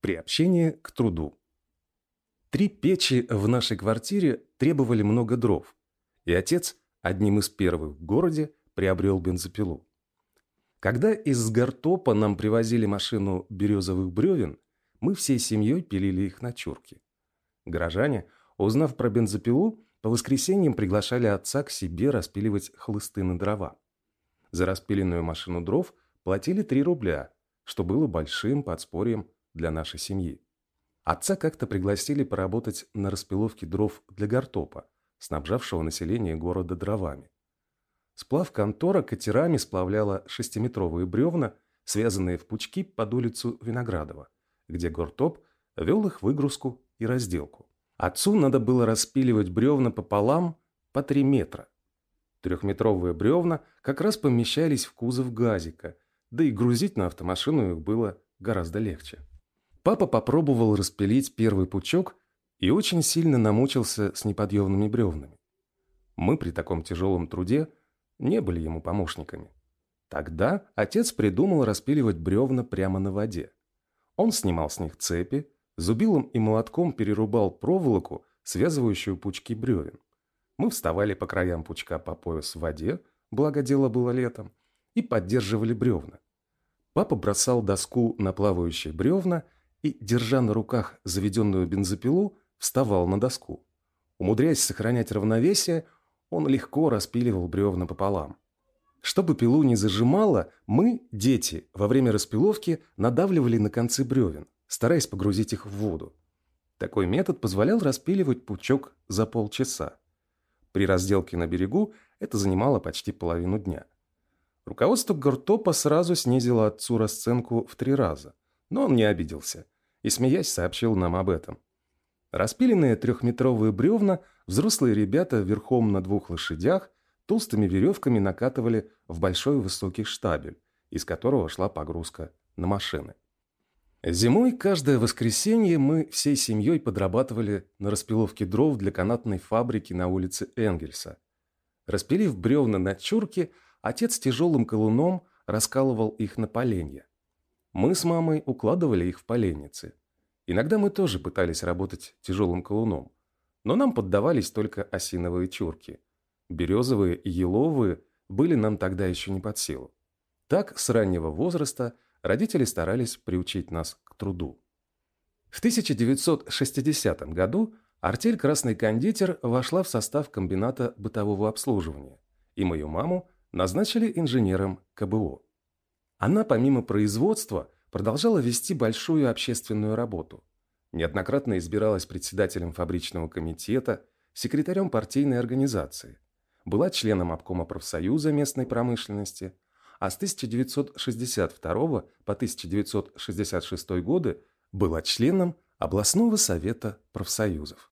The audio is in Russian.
Приобщение к труду. Три печи в нашей квартире требовали много дров, и отец одним из первых в городе приобрел бензопилу. Когда из Гартопа нам привозили машину березовых бревен, мы всей семьей пилили их на чурки. Горожане, узнав про бензопилу, по воскресеньям приглашали отца к себе распиливать хлысты на дрова. За распиленную машину дров платили 3 рубля, что было большим подспорьем для нашей семьи. Отца как-то пригласили поработать на распиловке дров для гортопа, снабжавшего население города дровами. Сплав контора катерами сплавляла шестиметровые бревна, связанные в пучки под улицу Виноградова, где гортоп вел их выгрузку и разделку. Отцу надо было распиливать бревна пополам по 3 метра. Трехметровые бревна как раз помещались в кузов газика, да и грузить на автомашину их было гораздо легче. Папа попробовал распилить первый пучок и очень сильно намучился с неподъемными бревнами. Мы при таком тяжелом труде не были ему помощниками. Тогда отец придумал распиливать бревна прямо на воде. Он снимал с них цепи, зубилом и молотком перерубал проволоку, связывающую пучки бревен. Мы вставали по краям пучка по пояс в воде, благо дело было летом, и поддерживали бревна. Папа бросал доску на плавающие бревна и, держа на руках заведенную бензопилу, вставал на доску. Умудряясь сохранять равновесие, он легко распиливал бревна пополам. Чтобы пилу не зажимало, мы, дети, во время распиловки надавливали на концы бревен, стараясь погрузить их в воду. Такой метод позволял распиливать пучок за полчаса. При разделке на берегу это занимало почти половину дня. Руководство Гортопа сразу снизило отцу расценку в три раза, но он не обиделся и, смеясь, сообщил нам об этом. Распиленные трехметровые бревна взрослые ребята верхом на двух лошадях толстыми веревками накатывали в большой высокий штабель, из которого шла погрузка на машины. Зимой каждое воскресенье мы всей семьей подрабатывали на распиловке дров для канатной фабрики на улице Энгельса. Распилив бревна на чурке, отец тяжелым колуном раскалывал их на поленья. Мы с мамой укладывали их в поленницы. Иногда мы тоже пытались работать тяжелым колуном, но нам поддавались только осиновые чурки. Березовые и еловые были нам тогда еще не под силу. Так, с раннего возраста, родители старались приучить нас к труду. В 1960 году артель «Красный кондитер» вошла в состав комбината бытового обслуживания, и мою маму назначили инженером КБО. Она, помимо производства, продолжала вести большую общественную работу. Неоднократно избиралась председателем фабричного комитета, секретарем партийной организации. Была членом обкома профсоюза местной промышленности, а с 1962 по 1966 годы была членом областного совета профсоюзов.